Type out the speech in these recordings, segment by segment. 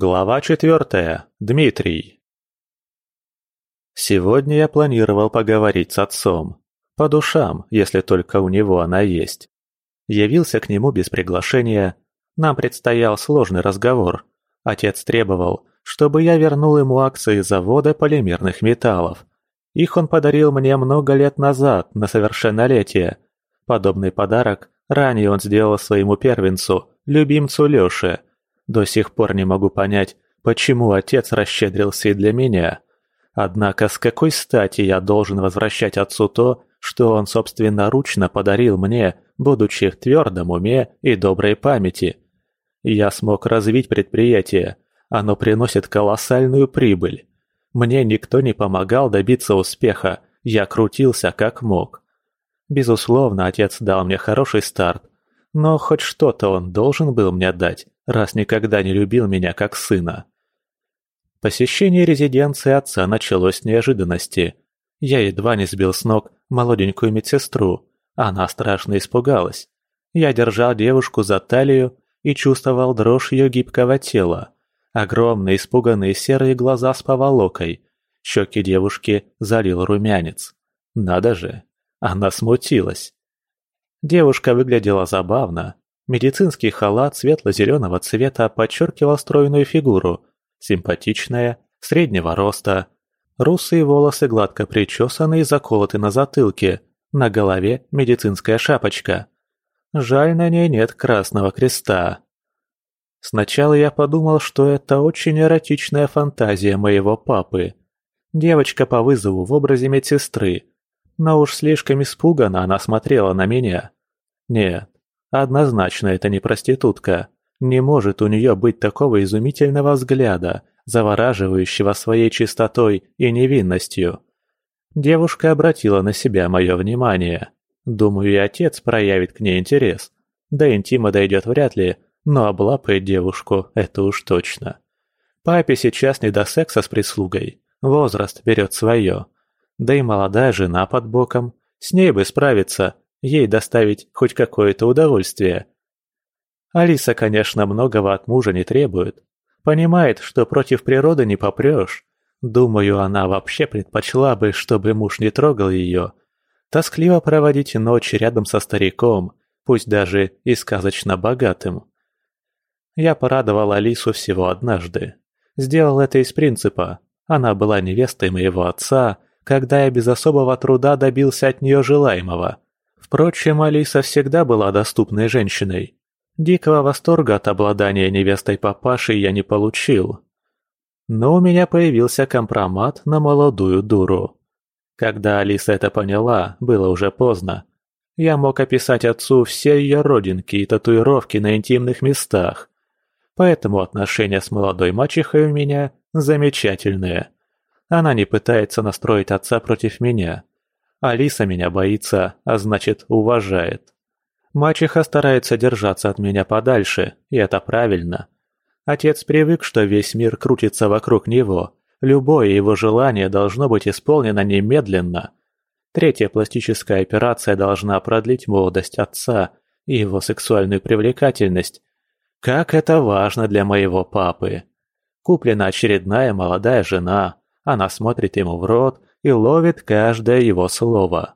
Глава четвертая. Дмитрий. Сегодня я планировал поговорить с отцом. По душам, если только у него она есть. Явился к нему без приглашения. Нам предстоял сложный разговор. Отец требовал, чтобы я вернул ему акции завода полимерных металлов. Их он подарил мне много лет назад, на совершеннолетие. Подобный подарок ранее он сделал своему первенцу, любимцу Лёше – до сих пор не могу понять, почему отец расщедрился и для меня. Однако с какой стати я должен возвращать отцу то, что он собственноручно подарил мне, будучи в твердом уме и доброй памяти? Я смог развить предприятие, оно приносит колоссальную прибыль. Мне никто не помогал добиться успеха, я крутился как мог. Безусловно, отец дал мне хороший старт, но хоть что-то он должен был мне дать раз никогда не любил меня как сына. Посещение резиденции отца началось с неожиданности. Я едва не сбил с ног молоденькую медсестру. Она страшно испугалась. Я держал девушку за талию и чувствовал дрожь ее гибкого тела. Огромные испуганные серые глаза с поволокой. Щеки девушки залил румянец. Надо же, она смутилась. Девушка выглядела забавно, Медицинский халат светло-зеленого цвета подчеркивал стройную фигуру, симпатичная, среднего роста. Русые волосы гладко причесаны и заколоты на затылке, на голове медицинская шапочка. Жаль, на ней нет красного креста. Сначала я подумал, что это очень эротичная фантазия моего папы. Девочка по вызову в образе медсестры. Но уж слишком испуганно она смотрела на меня. Нет, Однозначно это не проститутка. Не может у нее быть такого изумительного взгляда, завораживающего своей чистотой и невинностью. Девушка обратила на себя мое внимание. Думаю, и отец проявит к ней интерес. До интима дойдет вряд ли, но облапает девушку, это уж точно. Папе сейчас не до секса с прислугой. Возраст берет свое. Да и молодая жена под боком. С ней бы справиться, ей доставить хоть какое-то удовольствие. Алиса, конечно, многого от мужа не требует. Понимает, что против природы не попрешь. Думаю, она вообще предпочла бы, чтобы муж не трогал ее. Тоскливо проводить ночь рядом со стариком, пусть даже и сказочно богатым. Я порадовал Алису всего однажды. Сделал это из принципа. Она была невестой моего отца, когда я без особого труда добился от нее желаемого – Впрочем, Алиса всегда была доступной женщиной. Дикого восторга от обладания невестой папаши я не получил. Но у меня появился компромат на молодую дуру. Когда Алиса это поняла, было уже поздно. Я мог описать отцу все ее родинки и татуировки на интимных местах. Поэтому отношения с молодой мачехой у меня замечательные. Она не пытается настроить отца против меня. Алиса меня боится, а значит, уважает. Мачеха старается держаться от меня подальше, и это правильно. Отец привык, что весь мир крутится вокруг него. Любое его желание должно быть исполнено немедленно. Третья пластическая операция должна продлить молодость отца и его сексуальную привлекательность. Как это важно для моего папы. Куплена очередная молодая жена. Она смотрит ему в рот, и ловит каждое его слово.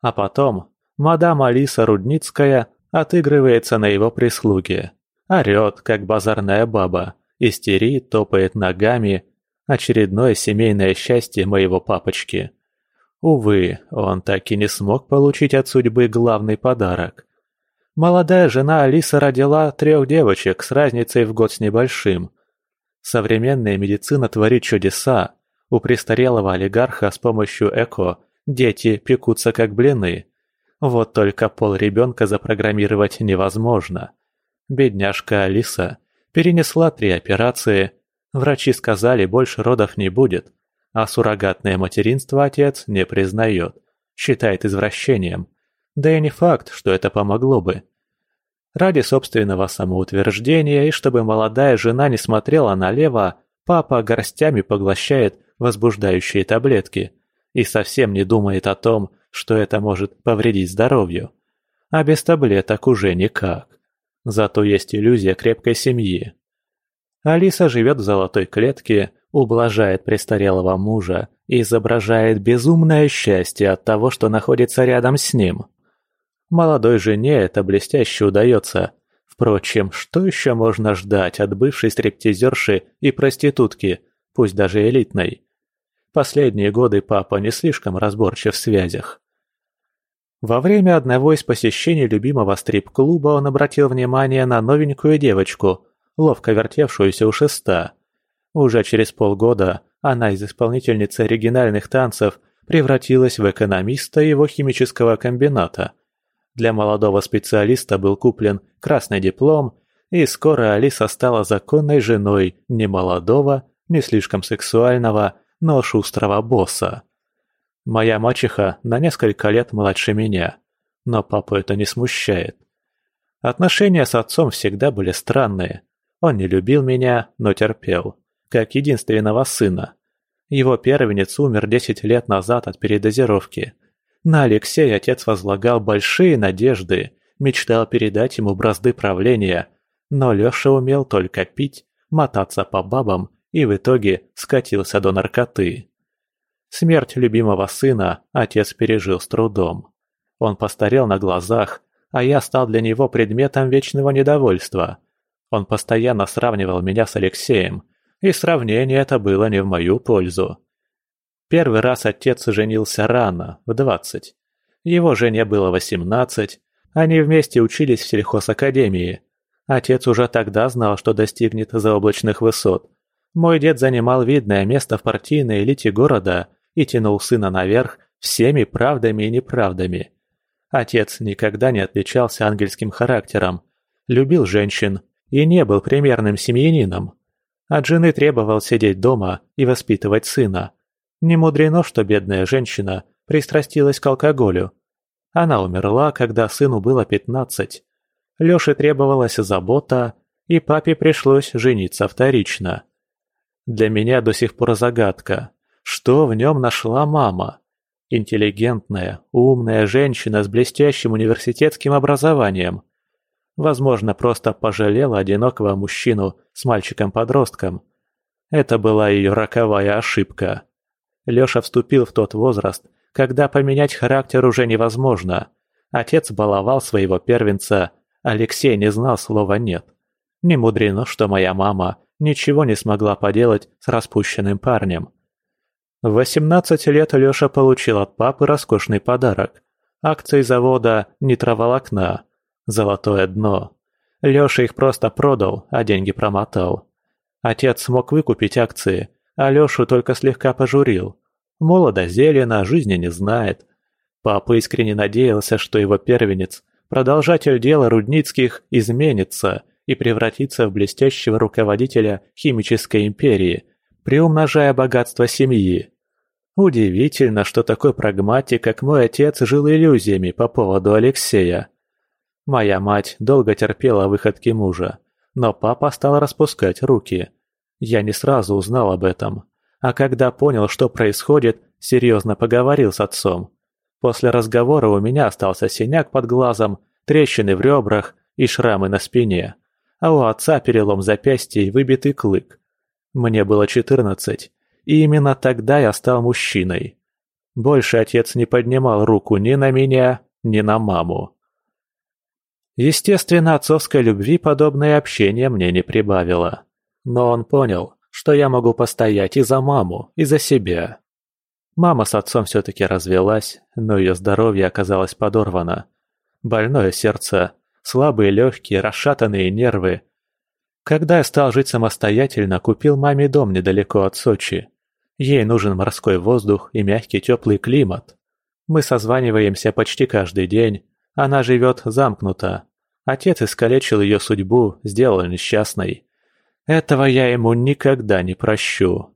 А потом мадам Алиса Рудницкая отыгрывается на его прислуге. Орет, как базарная баба, истерит, топает ногами. Очередное семейное счастье моего папочки. Увы, он так и не смог получить от судьбы главный подарок. Молодая жена Алиса родила трех девочек с разницей в год с небольшим. Современная медицина творит чудеса, у престарелого олигарха с помощью ЭКО дети пекутся как блины. Вот только пол ребенка запрограммировать невозможно. Бедняжка Алиса перенесла три операции. Врачи сказали, больше родов не будет. А суррогатное материнство отец не признает. Считает извращением. Да и не факт, что это помогло бы. Ради собственного самоутверждения и чтобы молодая жена не смотрела налево, папа горстями поглощает возбуждающие таблетки и совсем не думает о том, что это может повредить здоровью. А без таблеток уже никак. Зато есть иллюзия крепкой семьи. Алиса живет в золотой клетке, ублажает престарелого мужа и изображает безумное счастье от того, что находится рядом с ним. Молодой жене это блестяще удается. Впрочем, что еще можно ждать от бывшей стриптизерши и проститутки, пусть даже элитной? Последние годы папа не слишком разборчив в связях. Во время одного из посещений любимого стрип-клуба он обратил внимание на новенькую девочку, ловко вертевшуюся у шеста. Уже через полгода она из исполнительницы оригинальных танцев превратилась в экономиста его химического комбината. Для молодого специалиста был куплен красный диплом, и скоро Алиса стала законной женой не молодого, не слишком сексуального, но шустрого босса. Моя мачеха на несколько лет младше меня, но папу это не смущает. Отношения с отцом всегда были странные. Он не любил меня, но терпел, как единственного сына. Его первенец умер 10 лет назад от передозировки. На Алексея отец возлагал большие надежды, мечтал передать ему бразды правления, но Лёша умел только пить, мотаться по бабам и в итоге скатился до наркоты. Смерть любимого сына отец пережил с трудом. Он постарел на глазах, а я стал для него предметом вечного недовольства. Он постоянно сравнивал меня с Алексеем, и сравнение это было не в мою пользу. Первый раз отец женился рано, в двадцать. Его жене было восемнадцать, они вместе учились в сельхозакадемии. Отец уже тогда знал, что достигнет заоблачных высот, мой дед занимал видное место в партийной элите города и тянул сына наверх всеми правдами и неправдами. Отец никогда не отличался ангельским характером, любил женщин и не был примерным семьянином. От жены требовал сидеть дома и воспитывать сына. Не мудрено, что бедная женщина пристрастилась к алкоголю. Она умерла, когда сыну было пятнадцать. Лёше требовалась забота, и папе пришлось жениться вторично. Для меня до сих пор загадка, что в нем нашла мама. Интеллигентная, умная женщина с блестящим университетским образованием. Возможно, просто пожалела одинокого мужчину с мальчиком-подростком. Это была ее роковая ошибка. Леша вступил в тот возраст, когда поменять характер уже невозможно. Отец баловал своего первенца, Алексей не знал слова «нет». Не мудрено, что моя мама ничего не смогла поделать с распущенным парнем. В 18 лет Лёша получил от папы роскошный подарок. Акции завода «Нитроволокна». Золотое дно. Лёша их просто продал, а деньги промотал. Отец смог выкупить акции, а Лёшу только слегка пожурил. Молодо зелено, жизни не знает. Папа искренне надеялся, что его первенец, продолжатель дела Рудницких, изменится и превратиться в блестящего руководителя химической империи, приумножая богатство семьи. Удивительно, что такой прагматик, как мой отец, жил иллюзиями по поводу Алексея. Моя мать долго терпела выходки мужа, но папа стал распускать руки. Я не сразу узнал об этом, а когда понял, что происходит, серьезно поговорил с отцом. После разговора у меня остался синяк под глазом, трещины в ребрах и шрамы на спине а у отца перелом запястья и выбитый клык. Мне было четырнадцать, и именно тогда я стал мужчиной. Больше отец не поднимал руку ни на меня, ни на маму. Естественно, отцовской любви подобное общение мне не прибавило. Но он понял, что я могу постоять и за маму, и за себя. Мама с отцом все-таки развелась, но ее здоровье оказалось подорвано. Больное сердце слабые легкие, расшатанные нервы. Когда я стал жить самостоятельно, купил маме дом недалеко от Сочи. Ей нужен морской воздух и мягкий теплый климат. Мы созваниваемся почти каждый день. Она живет замкнуто. Отец искалечил ее судьбу, сделал несчастной. Этого я ему никогда не прощу.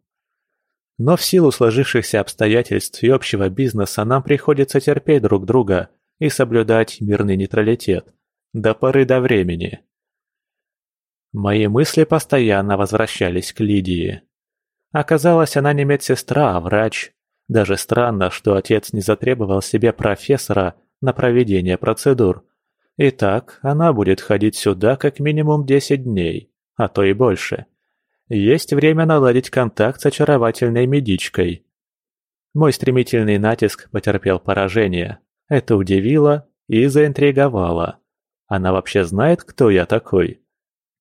Но в силу сложившихся обстоятельств и общего бизнеса нам приходится терпеть друг друга и соблюдать мирный нейтралитет. До поры до времени. Мои мысли постоянно возвращались к Лидии. Оказалось, она не медсестра, а врач. Даже странно, что отец не затребовал себе профессора на проведение процедур. Итак, она будет ходить сюда как минимум 10 дней, а то и больше. есть время наладить контакт с очаровательной медичкой. Мой стремительный натиск потерпел поражение. Это удивило и заинтриговало. Она вообще знает, кто я такой?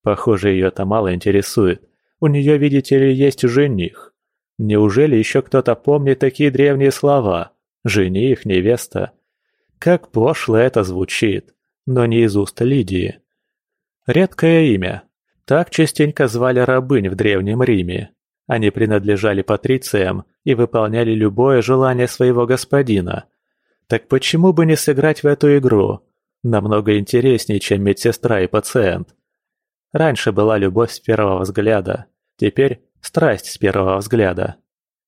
Похоже, ее это мало интересует. У нее, видите ли, есть жених. Неужели еще кто-то помнит такие древние слова? Жених, невеста. Как пошло это звучит, но не из уст Лидии. Редкое имя. Так частенько звали рабынь в Древнем Риме. Они принадлежали патрициям и выполняли любое желание своего господина. Так почему бы не сыграть в эту игру? Намного интереснее, чем медсестра и пациент. Раньше была любовь с первого взгляда, теперь страсть с первого взгляда.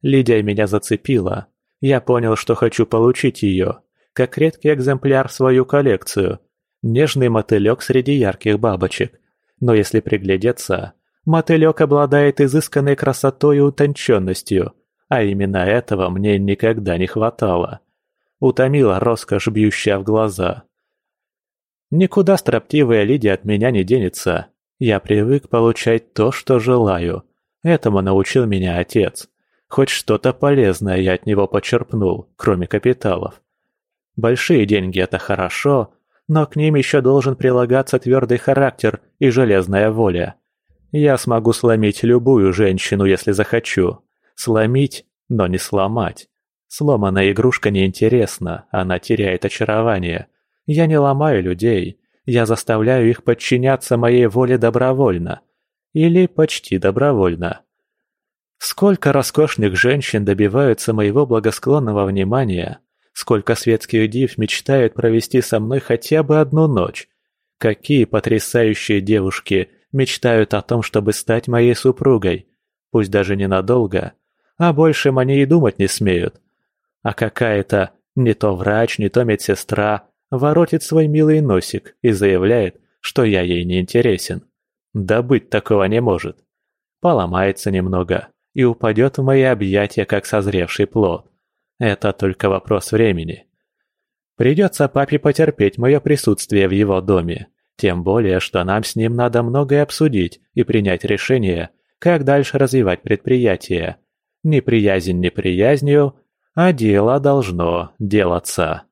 Лидия меня зацепила. Я понял, что хочу получить ее, как редкий экземпляр в свою коллекцию. Нежный мотылек среди ярких бабочек. Но если приглядеться, мотылек обладает изысканной красотой и утонченностью, а именно этого мне никогда не хватало. Утомила роскошь, бьющая в глаза. Никуда строптивая Лидия от меня не денется. Я привык получать то, что желаю. Этому научил меня отец. Хоть что-то полезное я от него почерпнул, кроме капиталов. Большие деньги – это хорошо, но к ним еще должен прилагаться твердый характер и железная воля. Я смогу сломить любую женщину, если захочу. Сломить, но не сломать. Сломанная игрушка неинтересна, она теряет очарование. Я не ломаю людей, я заставляю их подчиняться моей воле добровольно. Или почти добровольно. Сколько роскошных женщин добиваются моего благосклонного внимания, сколько светских див мечтают провести со мной хотя бы одну ночь. Какие потрясающие девушки мечтают о том, чтобы стать моей супругой, пусть даже ненадолго, а больше они и думать не смеют. А какая-то не то врач, не то медсестра воротит свой милый носик и заявляет, что я ей не интересен. Да быть такого не может. Поломается немного и упадет в мои объятия, как созревший плод. Это только вопрос времени. Придется папе потерпеть мое присутствие в его доме, тем более, что нам с ним надо многое обсудить и принять решение, как дальше развивать предприятие. Неприязнь неприязнью, а дело должно делаться.